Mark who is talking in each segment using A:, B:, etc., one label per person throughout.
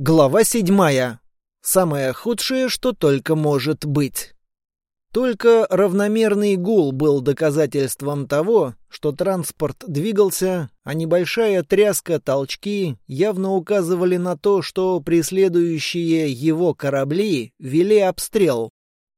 A: Глава седьмая. Самое худшее, что только может быть. Только равномерный гул был доказательством того, что транспорт двигался, а небольшая тряска, толчки явно указывали на то, что преследующие его корабли вели обстрел.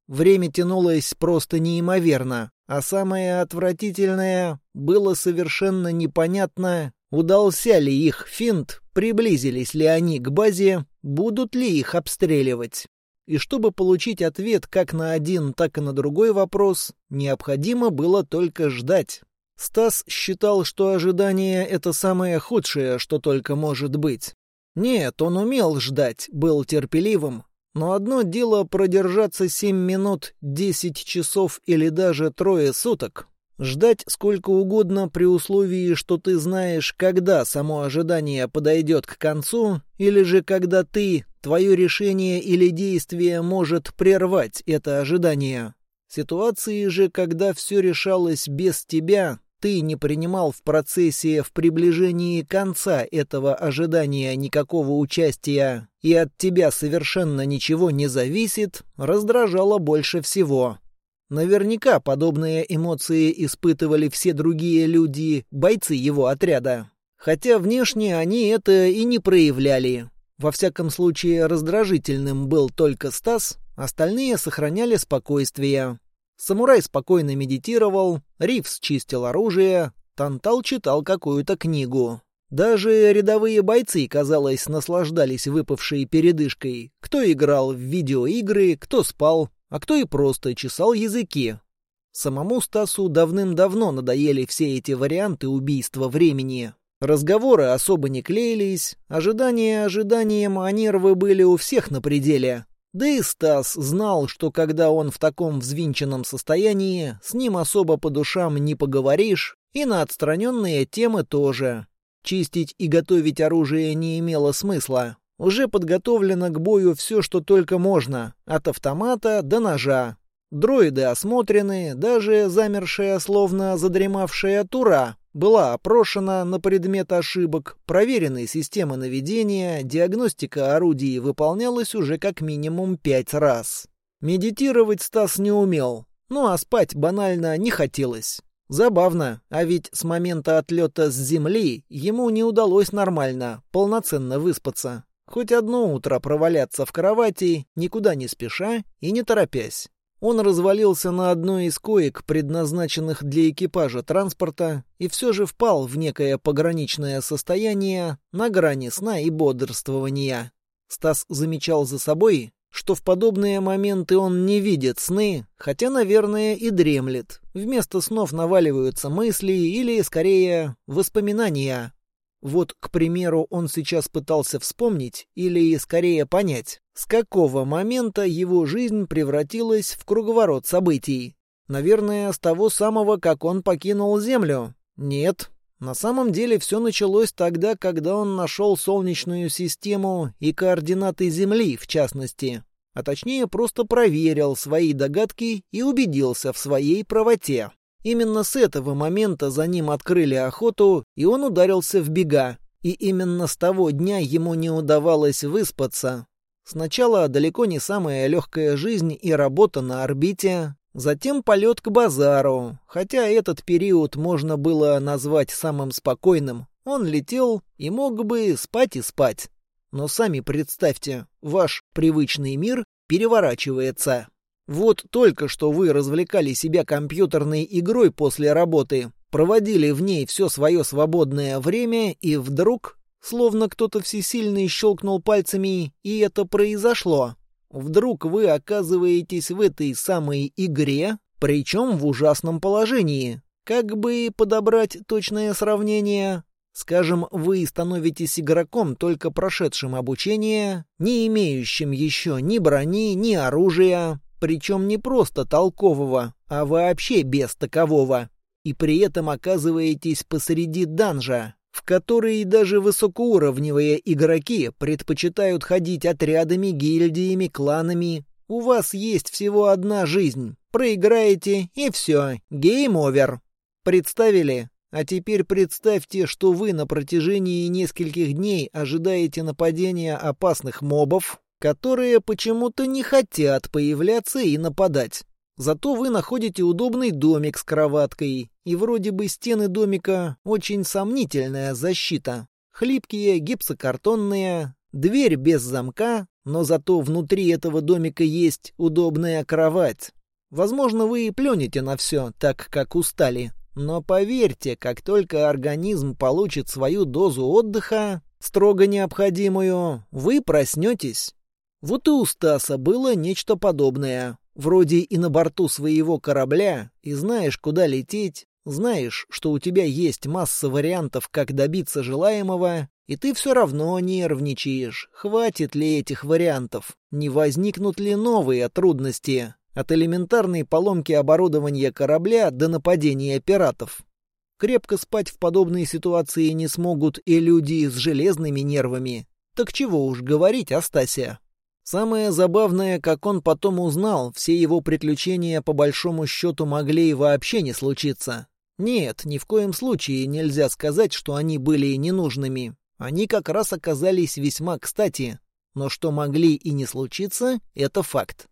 A: Время тянулось просто неимоверно, а самое отвратительное было совершенно непонятно, Удался ли их финт, приблизились ли они к базе, будут ли их обстреливать? И чтобы получить ответ как на один, так и на другой вопрос, необходимо было только ждать. Стас считал, что ожидание — это самое худшее, что только может быть. Нет, он умел ждать, был терпеливым. Но одно дело продержаться семь минут, десять часов или даже трое суток, Ждать сколько угодно при условии, что ты знаешь, когда само ожидание подойдет к концу, или же когда ты, твое решение или действие может прервать это ожидание. Ситуации же, когда все решалось без тебя, ты не принимал в процессе в приближении конца этого ожидания никакого участия, и от тебя совершенно ничего не зависит, раздражало больше всего. Наверняка подобные эмоции испытывали все другие люди, бойцы его отряда. Хотя внешне они это и не проявляли. Во всяком случае, раздражительным был только Стас, остальные сохраняли спокойствие. Самурай спокойно медитировал, Ривс чистил оружие, Тантал читал какую-то книгу. Даже рядовые бойцы, казалось, наслаждались выпавшей передышкой. Кто играл в видеоигры, кто спал, а кто и просто чесал языки. Самому Стасу давным-давно надоели все эти варианты убийства времени. Разговоры особо не клеились, ожидания ожиданием, а нервы были у всех на пределе. Да и Стас знал, что когда он в таком взвинченном состоянии, с ним особо по душам не поговоришь, и на отстраненные темы тоже. Чистить и готовить оружие не имело смысла. Уже подготовлено к бою все, что только можно, от автомата до ножа. Дроиды осмотрены, даже замершая, словно задремавшая тура, была опрошена на предмет ошибок, проверены системы наведения, диагностика орудий выполнялась уже как минимум пять раз. Медитировать Стас не умел, ну а спать банально не хотелось. Забавно, а ведь с момента отлета с Земли ему не удалось нормально, полноценно выспаться. Хоть одно утро проваляться в кровати, никуда не спеша и не торопясь. Он развалился на одной из коек, предназначенных для экипажа транспорта, и все же впал в некое пограничное состояние на грани сна и бодрствования. Стас замечал за собой, что в подобные моменты он не видит сны, хотя, наверное, и дремлет. Вместо снов наваливаются мысли или, скорее, воспоминания. Вот, к примеру, он сейчас пытался вспомнить, или скорее понять, с какого момента его жизнь превратилась в круговорот событий. Наверное, с того самого, как он покинул Землю. Нет. На самом деле все началось тогда, когда он нашел Солнечную систему и координаты Земли, в частности. А точнее, просто проверил свои догадки и убедился в своей правоте. Именно с этого момента за ним открыли охоту, и он ударился в бега. И именно с того дня ему не удавалось выспаться. Сначала далеко не самая легкая жизнь и работа на орбите, затем полет к базару, хотя этот период можно было назвать самым спокойным. Он летел и мог бы спать и спать. Но сами представьте, ваш привычный мир переворачивается. Вот только что вы развлекали себя компьютерной игрой после работы, проводили в ней все свое свободное время, и вдруг, словно кто-то всесильный щелкнул пальцами, и это произошло. Вдруг вы оказываетесь в этой самой игре, причем в ужасном положении. Как бы подобрать точное сравнение? Скажем, вы становитесь игроком, только прошедшим обучение, не имеющим еще ни брони, ни оружия, причем не просто толкового, а вообще без такового. И при этом оказываетесь посреди данжа, в который даже высокоуровневые игроки предпочитают ходить отрядами, гильдиями, кланами. У вас есть всего одна жизнь. Проиграете, и все, game over. Представили? А теперь представьте, что вы на протяжении нескольких дней ожидаете нападения опасных мобов, которые почему-то не хотят появляться и нападать. Зато вы находите удобный домик с кроваткой, и вроде бы стены домика очень сомнительная защита. Хлипкие, гипсокартонные, дверь без замка, но зато внутри этого домика есть удобная кровать. Возможно, вы и пленете на все, так как устали. Но поверьте, как только организм получит свою дозу отдыха, строго необходимую, вы проснетесь. Вот и у Стаса было нечто подобное. Вроде и на борту своего корабля, и знаешь, куда лететь, знаешь, что у тебя есть масса вариантов, как добиться желаемого, и ты все равно нервничаешь. Хватит ли этих вариантов? Не возникнут ли новые трудности? От элементарной поломки оборудования корабля до нападения пиратов. Крепко спать в подобной ситуации не смогут и люди с железными нервами. Так чего уж говорить о Стасе. Самое забавное, как он потом узнал, все его приключения по большому счету могли и вообще не случиться. Нет, ни в коем случае нельзя сказать, что они были ненужными. Они как раз оказались весьма кстати. Но что могли и не случиться, это факт.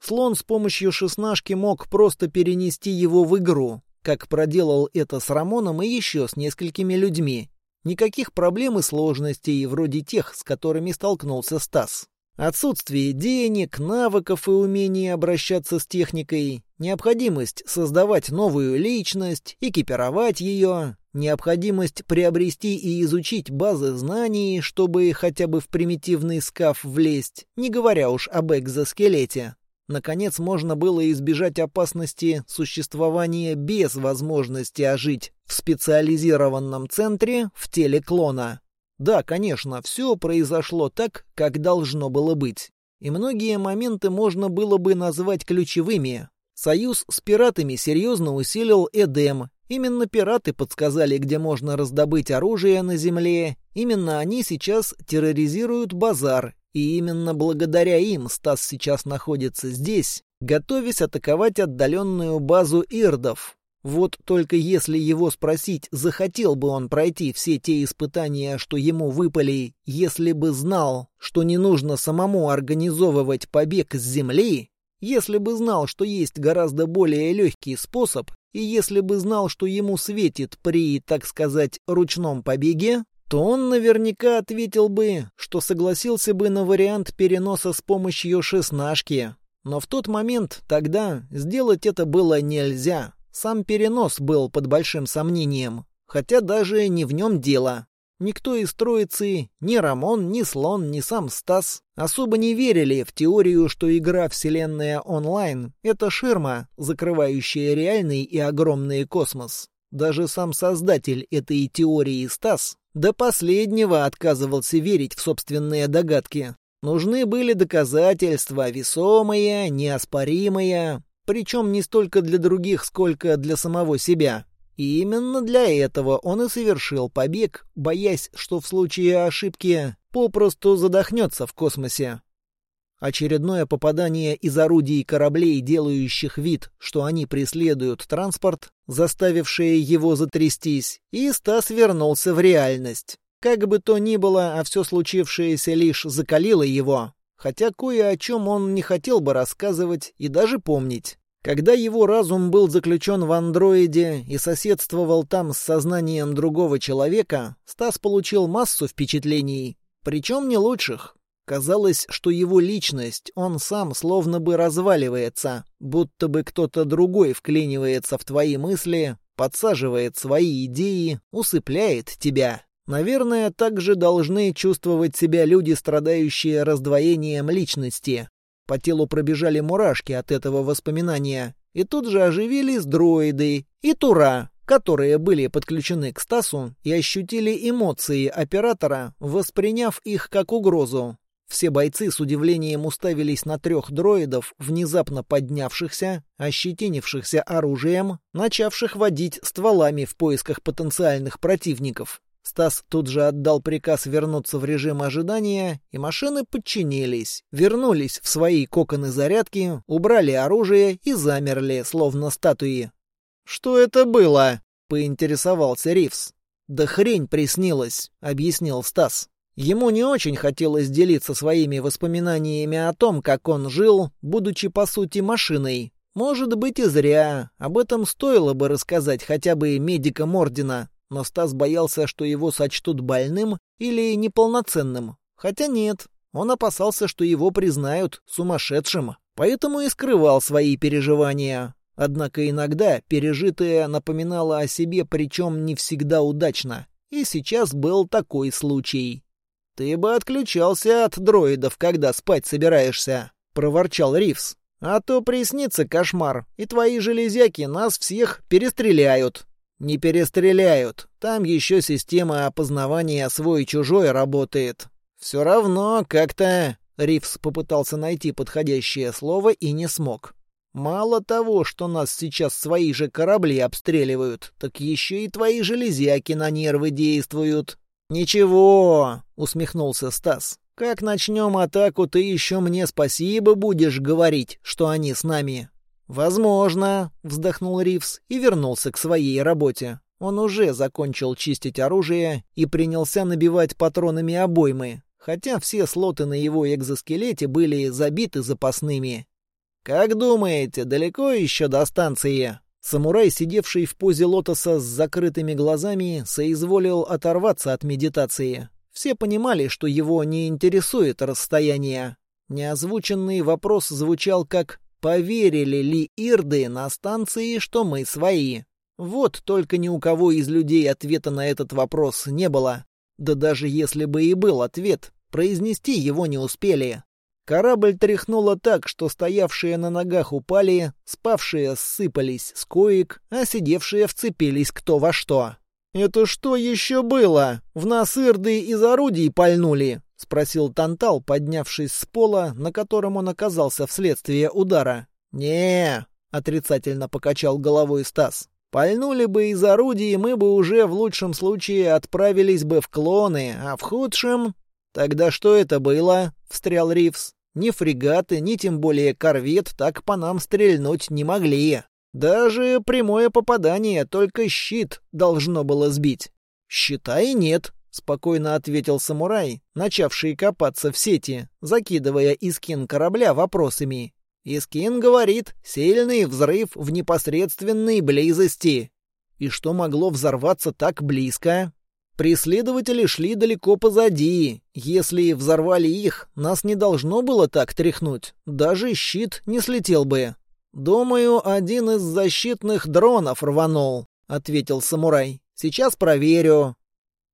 A: Слон с помощью шестнашки мог просто перенести его в игру, как проделал это с Рамоном и еще с несколькими людьми. Никаких проблем и сложностей, вроде тех, с которыми столкнулся Стас. Отсутствие денег, навыков и умений обращаться с техникой, необходимость создавать новую личность, экипировать ее, необходимость приобрести и изучить базы знаний, чтобы хотя бы в примитивный скаф влезть, не говоря уж об экзоскелете. Наконец, можно было избежать опасности существования без возможности ожить в специализированном центре в теле клона. Да, конечно, все произошло так, как должно было быть. И многие моменты можно было бы назвать ключевыми. Союз с пиратами серьезно усилил Эдем. Именно пираты подсказали, где можно раздобыть оружие на земле. Именно они сейчас терроризируют базар и именно благодаря им Стас сейчас находится здесь, готовясь атаковать отдаленную базу ирдов. Вот только если его спросить, захотел бы он пройти все те испытания, что ему выпали, если бы знал, что не нужно самому организовывать побег с земли, если бы знал, что есть гораздо более легкий способ, и если бы знал, что ему светит при, так сказать, ручном побеге, то он наверняка ответил бы, что согласился бы на вариант переноса с помощью шестнашки. Но в тот момент, тогда, сделать это было нельзя. Сам перенос был под большим сомнением, хотя даже не в нем дело. Никто из троицы, ни Рамон, ни Слон, ни сам Стас, особо не верили в теорию, что игра «Вселенная онлайн» — это ширма, закрывающая реальный и огромный космос. Даже сам создатель этой теории Стас до последнего отказывался верить в собственные догадки. Нужны были доказательства, весомые, неоспоримые, причем не столько для других, сколько для самого себя. И именно для этого он и совершил побег, боясь, что в случае ошибки попросту задохнется в космосе. Очередное попадание из орудий кораблей, делающих вид, что они преследуют транспорт, заставившее его затрястись, и Стас вернулся в реальность. Как бы то ни было, а все случившееся лишь закалило его, хотя кое о чем он не хотел бы рассказывать и даже помнить. Когда его разум был заключен в андроиде и соседствовал там с сознанием другого человека, Стас получил массу впечатлений, причем не лучших. Казалось, что его личность, он сам словно бы разваливается, будто бы кто-то другой вклинивается в твои мысли, подсаживает свои идеи, усыпляет тебя. Наверное, также должны чувствовать себя люди, страдающие раздвоением личности. По телу пробежали мурашки от этого воспоминания, и тут же оживились дроиды и Тура, которые были подключены к Стасу и ощутили эмоции оператора, восприняв их как угрозу. Все бойцы с удивлением уставились на трех дроидов, внезапно поднявшихся, ощетинившихся оружием, начавших водить стволами в поисках потенциальных противников. Стас тут же отдал приказ вернуться в режим ожидания, и машины подчинились, вернулись в свои коконы зарядки, убрали оружие и замерли, словно статуи. «Что это было?» поинтересовался Ривс. «Да хрень приснилась», — объяснил Стас. Ему не очень хотелось делиться своими воспоминаниями о том, как он жил, будучи по сути машиной. Может быть и зря, об этом стоило бы рассказать хотя бы медикам Ордена, но Стас боялся, что его сочтут больным или неполноценным. Хотя нет, он опасался, что его признают сумасшедшим, поэтому и скрывал свои переживания. Однако иногда пережитое напоминало о себе, причем не всегда удачно. И сейчас был такой случай. «Ты бы отключался от дроидов, когда спать собираешься», — проворчал Ривз. «А то приснится кошмар, и твои железяки нас всех перестреляют». «Не перестреляют. Там еще система опознавания свой-чужой работает. Все равно как-то...» Ривз попытался найти подходящее слово и не смог. «Мало того, что нас сейчас свои же корабли обстреливают, так еще и твои железяки на нервы действуют». «Ничего», — усмехнулся Стас. «Как начнем атаку, ты еще мне спасибо будешь говорить, что они с нами». «Возможно», — вздохнул Ривз и вернулся к своей работе. Он уже закончил чистить оружие и принялся набивать патронами обоймы, хотя все слоты на его экзоскелете были забиты запасными. «Как думаете, далеко еще до станции?» Самурай, сидевший в позе лотоса с закрытыми глазами, соизволил оторваться от медитации. Все понимали, что его не интересует расстояние. Неозвученный вопрос звучал как «Поверили ли Ирды на станции, что мы свои?» Вот только ни у кого из людей ответа на этот вопрос не было. Да даже если бы и был ответ, произнести его не успели. Корабль тряхнуло так, что стоявшие на ногах упали, спавшие ссыпались с коек, а сидевшие вцепились кто во что. «Это что еще было? В нас ирды из орудий пальнули?» — спросил Тантал, поднявшись с пола, на котором он оказался вследствие удара. не отрицательно покачал головой Стас. «Пальнули бы из орудий, мы бы уже в лучшем случае отправились бы в клоны, а в худшем «Тогда что это было?» — встрял Ривз. «Ни фрегаты, ни тем более корвет так по нам стрельнуть не могли. Даже прямое попадание, только щит должно было сбить». «Считай, нет», — спокойно ответил самурай, начавший копаться в сети, закидывая Искин корабля вопросами. Искин говорит, сильный взрыв в непосредственной близости. И что могло взорваться так близко? Преследователи шли далеко позади. Если взорвали их, нас не должно было так тряхнуть. Даже щит не слетел бы. «Думаю, один из защитных дронов рванул», — ответил самурай. «Сейчас проверю».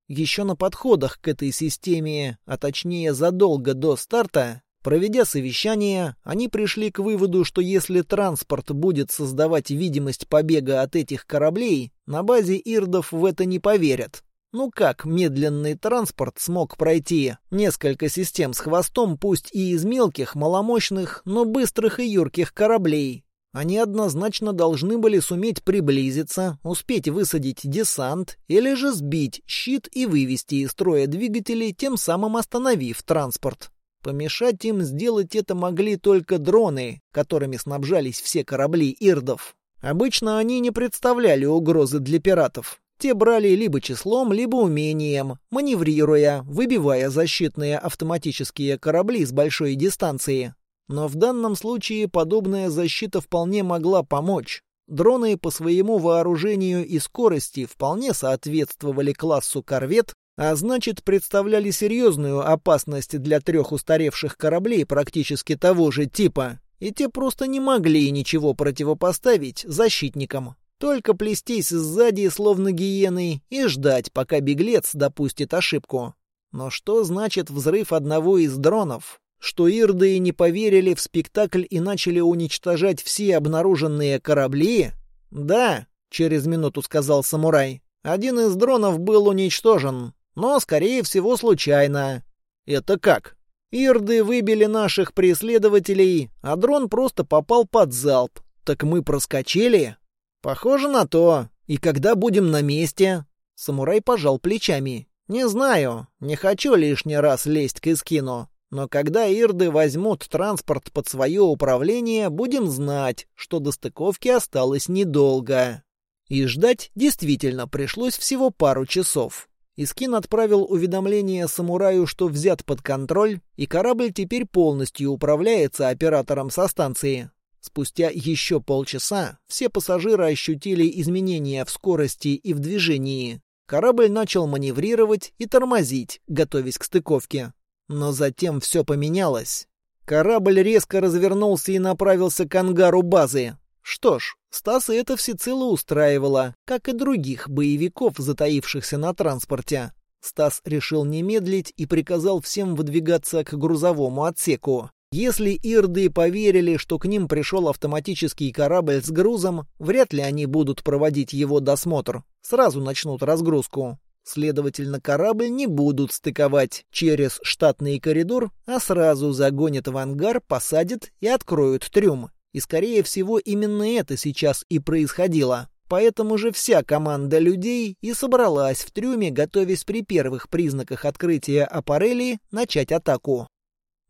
A: Еще на подходах к этой системе, а точнее задолго до старта, проведя совещание, они пришли к выводу, что если транспорт будет создавать видимость побега от этих кораблей, на базе ирдов в это не поверят. Ну как медленный транспорт смог пройти несколько систем с хвостом, пусть и из мелких, маломощных, но быстрых и юрких кораблей? Они однозначно должны были суметь приблизиться, успеть высадить десант или же сбить щит и вывести из строя двигатели, тем самым остановив транспорт. Помешать им сделать это могли только дроны, которыми снабжались все корабли ирдов. Обычно они не представляли угрозы для пиратов. Те брали либо числом, либо умением, маневрируя, выбивая защитные автоматические корабли с большой дистанции. Но в данном случае подобная защита вполне могла помочь. Дроны по своему вооружению и скорости вполне соответствовали классу корвет, а значит представляли серьезную опасность для трех устаревших кораблей практически того же типа, и те просто не могли ничего противопоставить защитникам. Только плестись сзади, словно гиены, и ждать, пока беглец допустит ошибку. Но что значит взрыв одного из дронов? Что ирды не поверили в спектакль и начали уничтожать все обнаруженные корабли? Да, через минуту сказал самурай. Один из дронов был уничтожен, но, скорее всего, случайно. Это как? Ирды выбили наших преследователей, а дрон просто попал под залп. Так мы проскочили? «Похоже на то. И когда будем на месте?» Самурай пожал плечами. «Не знаю. Не хочу лишний раз лезть к Искину. Но когда ирды возьмут транспорт под свое управление, будем знать, что до стыковки осталось недолго». И ждать действительно пришлось всего пару часов. Искин отправил уведомление самураю, что взят под контроль, и корабль теперь полностью управляется оператором со станции. Спустя еще полчаса все пассажиры ощутили изменения в скорости и в движении. Корабль начал маневрировать и тормозить, готовясь к стыковке. Но затем все поменялось. Корабль резко развернулся и направился к ангару базы. Что ж, Стаса это всецело устраивало, как и других боевиков, затаившихся на транспорте. Стас решил не медлить и приказал всем выдвигаться к грузовому отсеку. Если ирды поверили, что к ним пришел автоматический корабль с грузом, вряд ли они будут проводить его досмотр. Сразу начнут разгрузку. Следовательно, корабль не будут стыковать через штатный коридор, а сразу загонят в ангар, посадят и откроют трюм. И, скорее всего, именно это сейчас и происходило. Поэтому же вся команда людей и собралась в трюме, готовясь при первых признаках открытия аппарели начать атаку.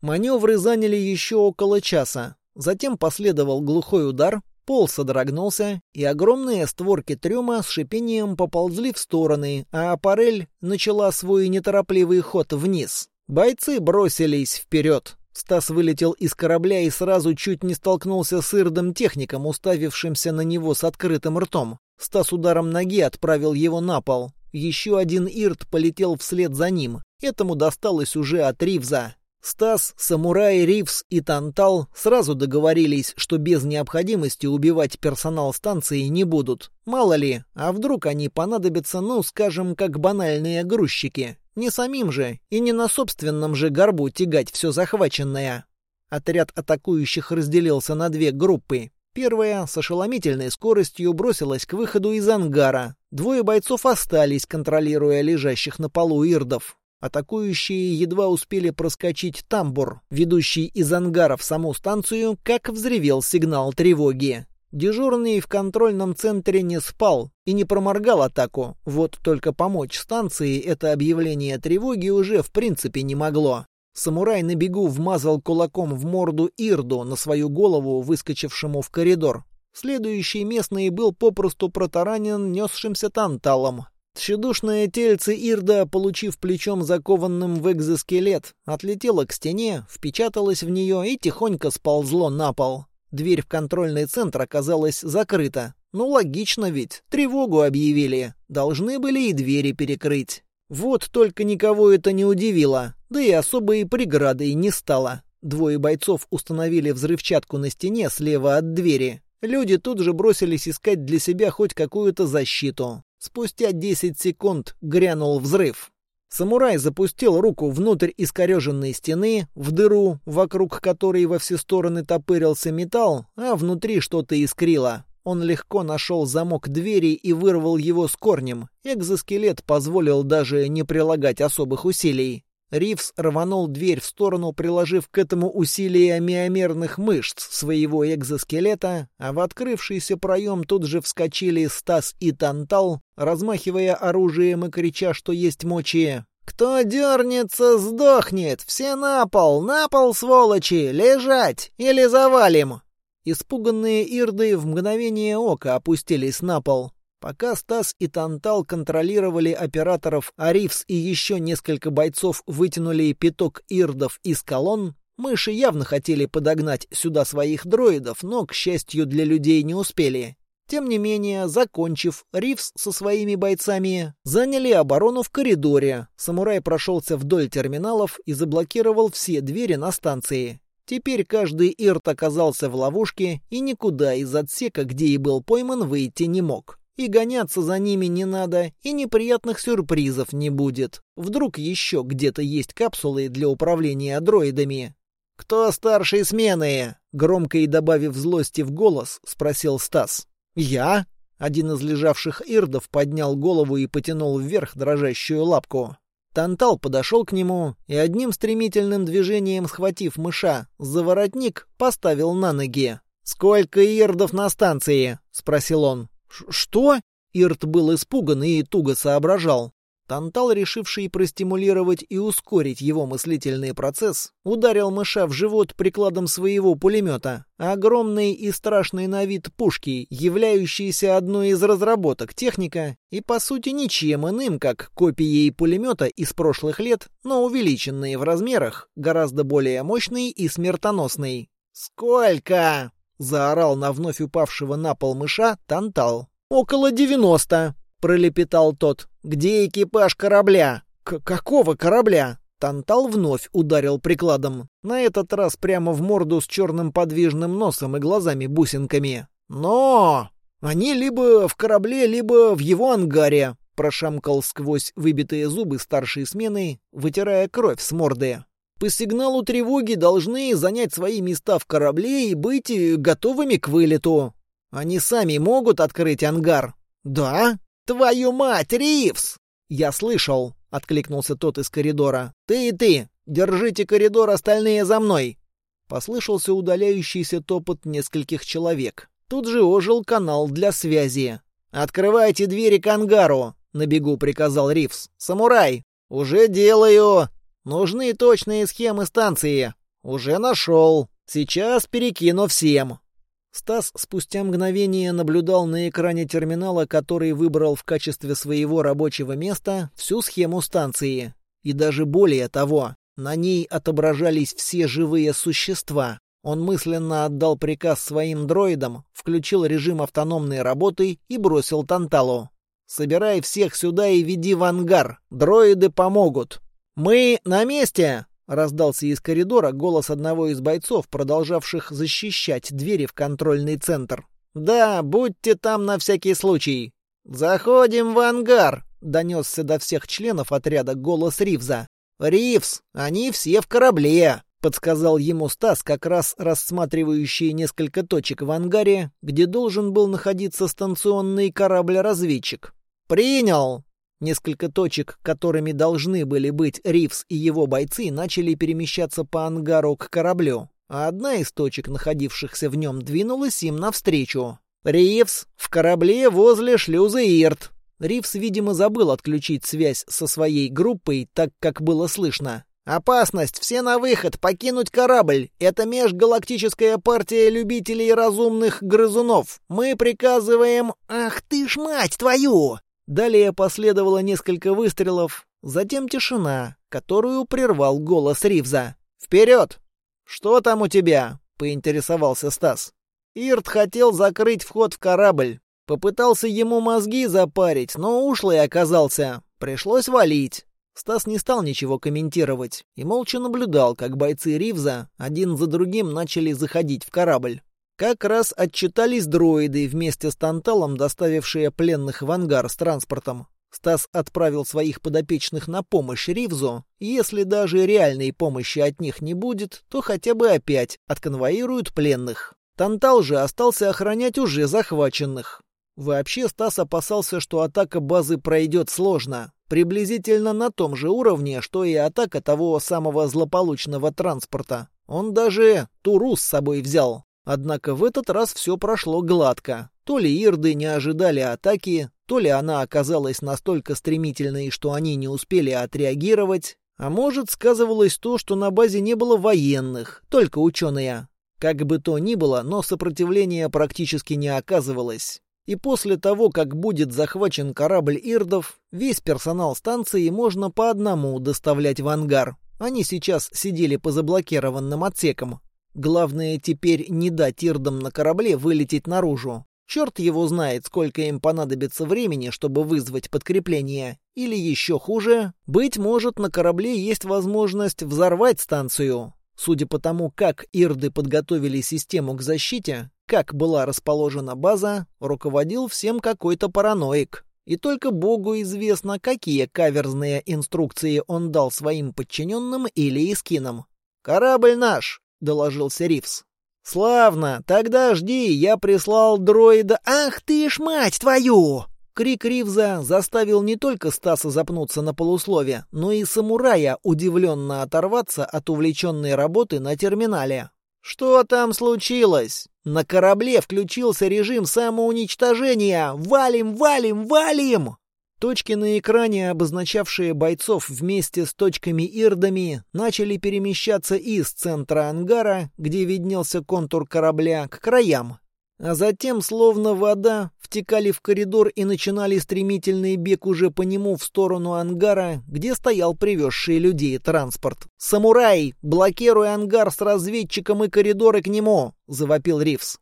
A: Маневры заняли еще около часа. Затем последовал глухой удар, Пол содрогнулся, и огромные створки трюма с шипением поползли в стороны, а аппарель начала свой неторопливый ход вниз. Бойцы бросились вперед. Стас вылетел из корабля и сразу чуть не столкнулся с ирдом техником, уставившимся на него с открытым ртом. Стас ударом ноги отправил его на пол. Еще один ирд полетел вслед за ним. Этому досталось уже от Ривза. Стас, Самурай, Ривс и Тантал сразу договорились, что без необходимости убивать персонал станции не будут. Мало ли, а вдруг они понадобятся, ну, скажем, как банальные грузчики. Не самим же и не на собственном же горбу тягать все захваченное. Отряд атакующих разделился на две группы. Первая с ошеломительной скоростью бросилась к выходу из ангара. Двое бойцов остались, контролируя лежащих на полу ирдов. Атакующие едва успели проскочить тамбур, ведущий из ангара в саму станцию, как взревел сигнал тревоги. Дежурный в контрольном центре не спал и не проморгал атаку, вот только помочь станции это объявление тревоги уже в принципе не могло. Самурай на бегу вмазал кулаком в морду Ирду на свою голову, выскочившему в коридор. Следующий местный был попросту протаранен несшимся танталом. Тщедушное тельце Ирда, получив плечом закованным в экзоскелет, отлетело к стене, впечаталось в нее и тихонько сползло на пол. Дверь в контрольный центр оказалась закрыта. Ну, логично ведь, тревогу объявили. Должны были и двери перекрыть. Вот только никого это не удивило, да и особой преградой не стало. Двое бойцов установили взрывчатку на стене слева от двери. Люди тут же бросились искать для себя хоть какую-то защиту. Спустя 10 секунд грянул взрыв. Самурай запустил руку внутрь искореженной стены, в дыру, вокруг которой во все стороны топырился металл, а внутри что-то искрило. Он легко нашел замок двери и вырвал его с корнем. Экзоскелет позволил даже не прилагать особых усилий. Ривс рванул дверь в сторону, приложив к этому усилие миомерных мышц своего экзоскелета, а в открывшийся проем тут же вскочили Стас и Тантал, размахивая оружием и крича, что есть мочи. «Кто дернется, сдохнет! Все на пол! На пол, сволочи! Лежать! Или завалим!» Испуганные ирды в мгновение ока опустились на пол. Пока Стас и Тантал контролировали операторов, Арифс и еще несколько бойцов вытянули пяток ирдов из колонн, мыши явно хотели подогнать сюда своих дроидов, но, к счастью, для людей не успели. Тем не менее, закончив, Ривс со своими бойцами заняли оборону в коридоре. Самурай прошелся вдоль терминалов и заблокировал все двери на станции. Теперь каждый ирт оказался в ловушке и никуда из отсека, где и был пойман, выйти не мог. И гоняться за ними не надо, и неприятных сюрпризов не будет. Вдруг еще где-то есть капсулы для управления дроидами. «Кто старший смены?» Громко и добавив злости в голос, спросил Стас. «Я?» Один из лежавших ирдов поднял голову и потянул вверх дрожащую лапку. Тантал подошел к нему и одним стремительным движением, схватив мыша за воротник, поставил на ноги. «Сколько ирдов на станции?» — спросил он. «Что?» Ирт был испуган и туго соображал. Тантал, решивший простимулировать и ускорить его мыслительный процесс, ударил мыша в живот прикладом своего пулемета, огромной и страшной на вид пушки, являющейся одной из разработок техника и, по сути, ничем иным, как копией пулемета из прошлых лет, но увеличенные в размерах, гораздо более мощный и смертоносный. «Сколько?» — заорал на вновь упавшего на пол мыша Тантал. «Около девяносто», — пролепетал тот. «Где экипаж корабля?» К «Какого корабля?» Тантал вновь ударил прикладом. На этот раз прямо в морду с черным подвижным носом и глазами-бусинками. «Но! Они либо в корабле, либо в его ангаре!» Прошамкал сквозь выбитые зубы старшей смены, вытирая кровь с морды. «По сигналу тревоги должны занять свои места в корабле и быть готовыми к вылету. Они сами могут открыть ангар?» «Да?» «Твою мать, Ривз!» «Я слышал», — откликнулся тот из коридора. «Ты и ты! Держите коридор, остальные за мной!» Послышался удаляющийся топот нескольких человек. Тут же ожил канал для связи. «Открывайте двери к ангару!» — на бегу приказал Ривз. «Самурай!» «Уже делаю!» «Нужны точные схемы станции!» «Уже нашел!» «Сейчас перекину всем!» Стас спустя мгновение наблюдал на экране терминала, который выбрал в качестве своего рабочего места, всю схему станции. И даже более того, на ней отображались все живые существа. Он мысленно отдал приказ своим дроидам, включил режим автономной работы и бросил Танталу. «Собирай всех сюда и веди в ангар. Дроиды помогут». «Мы на месте!» Раздался из коридора голос одного из бойцов, продолжавших защищать двери в контрольный центр. «Да, будьте там на всякий случай». «Заходим в ангар», — донесся до всех членов отряда голос Ривза. «Ривз, они все в корабле», — подсказал ему Стас, как раз рассматривающий несколько точек в ангаре, где должен был находиться станционный корабль-разведчик. «Принял!» Несколько точек, которыми должны были быть Ривз и его бойцы, начали перемещаться по ангару к кораблю, а одна из точек, находившихся в нем, двинулась им навстречу. «Ривз, в корабле возле шлюза Ирт!» Ривз, видимо, забыл отключить связь со своей группой, так как было слышно. «Опасность! Все на выход! Покинуть корабль! Это межгалактическая партия любителей разумных грызунов! Мы приказываем... Ах ты ж мать твою!» Далее последовало несколько выстрелов, затем тишина, которую прервал голос Ривза. «Вперед!» «Что там у тебя?» — поинтересовался Стас. Ирт хотел закрыть вход в корабль. Попытался ему мозги запарить, но ушлый оказался. Пришлось валить. Стас не стал ничего комментировать и молча наблюдал, как бойцы Ривза один за другим начали заходить в корабль. Как раз отчитались дроиды, вместе с Танталом, доставившие пленных в ангар с транспортом. Стас отправил своих подопечных на помощь Ривзу. Если даже реальной помощи от них не будет, то хотя бы опять отконвоируют пленных. Тантал же остался охранять уже захваченных. Вообще Стас опасался, что атака базы пройдет сложно. Приблизительно на том же уровне, что и атака того самого злополучного транспорта. Он даже Туру с собой взял. Однако в этот раз все прошло гладко. То ли ирды не ожидали атаки, то ли она оказалась настолько стремительной, что они не успели отреагировать, а может, сказывалось то, что на базе не было военных, только ученые. Как бы то ни было, но сопротивления практически не оказывалось. И после того, как будет захвачен корабль ирдов, весь персонал станции можно по одному доставлять в ангар. Они сейчас сидели по заблокированным отсекам, Главное теперь не дать ирдам на корабле вылететь наружу. Черт его знает, сколько им понадобится времени, чтобы вызвать подкрепление. Или еще хуже, быть может, на корабле есть возможность взорвать станцию. Судя по тому, как ирды подготовили систему к защите, как была расположена база, руководил всем какой-то параноик. И только Богу известно, какие каверзные инструкции он дал своим подчиненным или искинам. «Корабль наш! — доложился Ривз. «Славно! Тогда жди, я прислал дроида...» «Ах ты ж мать твою!» Крик Ривза заставил не только Стаса запнуться на полуслове, но и самурая удивленно оторваться от увлеченной работы на терминале. «Что там случилось?» «На корабле включился режим самоуничтожения! Валим, валим, валим!» Точки на экране, обозначавшие бойцов вместе с точками-ирдами, начали перемещаться из центра ангара, где виднелся контур корабля, к краям. А затем, словно вода, втекали в коридор и начинали стремительный бег уже по нему в сторону ангара, где стоял привезший людей транспорт. «Самурай! Блокируй ангар с разведчиком и коридоры к нему!» — завопил Ривз.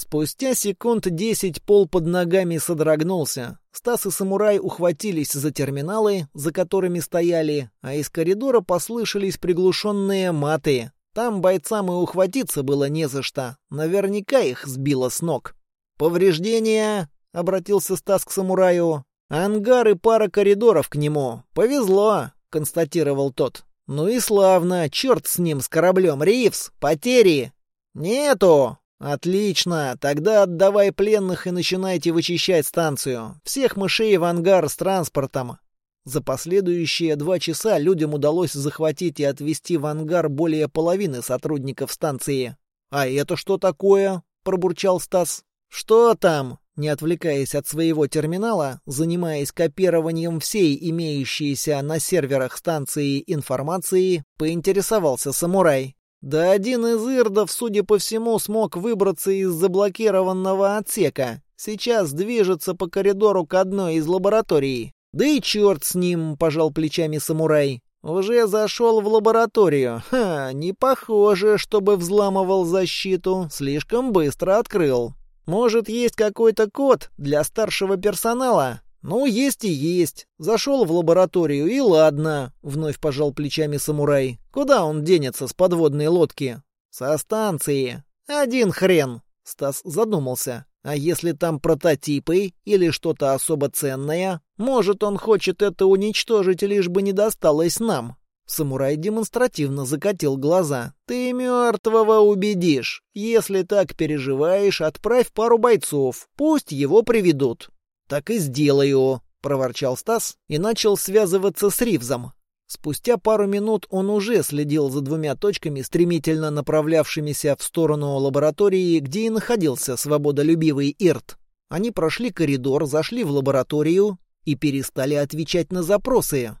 A: Спустя секунд десять пол под ногами содрогнулся. Стас и самурай ухватились за терминалы, за которыми стояли, а из коридора послышались приглушенные маты. Там бойцам и ухватиться было не за что. Наверняка их сбило с ног. «Повреждения?» — обратился Стас к самураю. «Ангар и пара коридоров к нему. Повезло», — констатировал тот. «Ну и славно. Черт с ним, с кораблем. Ривз, потери!» «Нету!» «Отлично! Тогда отдавай пленных и начинайте вычищать станцию. Всех мышей в ангар с транспортом». За последующие два часа людям удалось захватить и отвезти в ангар более половины сотрудников станции. «А это что такое?» — пробурчал Стас. «Что там?» Не отвлекаясь от своего терминала, занимаясь копированием всей имеющейся на серверах станции информации, поинтересовался самурай. Да один из ирдов, судя по всему, смог выбраться из заблокированного отсека. Сейчас движется по коридору к одной из лабораторий. Да и черт с ним, пожал плечами самурай. Уже зашел в лабораторию. Ха, не похоже, чтобы взламывал защиту. Слишком быстро открыл. Может, есть какой-то код для старшего персонала? «Ну, есть и есть. Зашел в лабораторию, и ладно», — вновь пожал плечами самурай. «Куда он денется с подводной лодки?» «Со станции. Один хрен». Стас задумался. «А если там прототипы или что-то особо ценное? Может, он хочет это уничтожить, лишь бы не досталось нам?» Самурай демонстративно закатил глаза. «Ты мертвого убедишь. Если так переживаешь, отправь пару бойцов. Пусть его приведут. «Так и сделаю», — проворчал Стас и начал связываться с Ривзом. Спустя пару минут он уже следил за двумя точками, стремительно направлявшимися в сторону лаборатории, где и находился свободолюбивый Ирт. Они прошли коридор, зашли в лабораторию и перестали отвечать на запросы.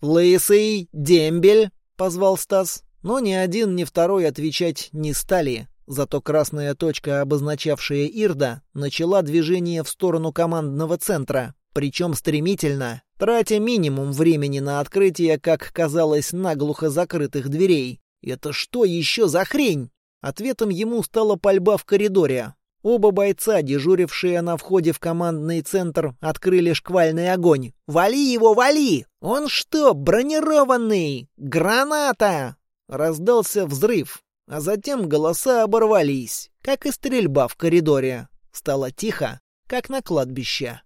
A: «Лысый, дембель!» — позвал Стас. Но ни один, ни второй отвечать не стали. Зато красная точка, обозначавшая Ирда, начала движение в сторону командного центра, причем стремительно, тратя минимум времени на открытие, как казалось, наглухо закрытых дверей. «Это что еще за хрень?» Ответом ему стала пальба в коридоре. Оба бойца, дежурившие на входе в командный центр, открыли шквальный огонь. «Вали его, вали! Он что, бронированный? Граната!» Раздался взрыв. А затем голоса оборвались, как и стрельба в коридоре. Стало тихо, как на кладбище.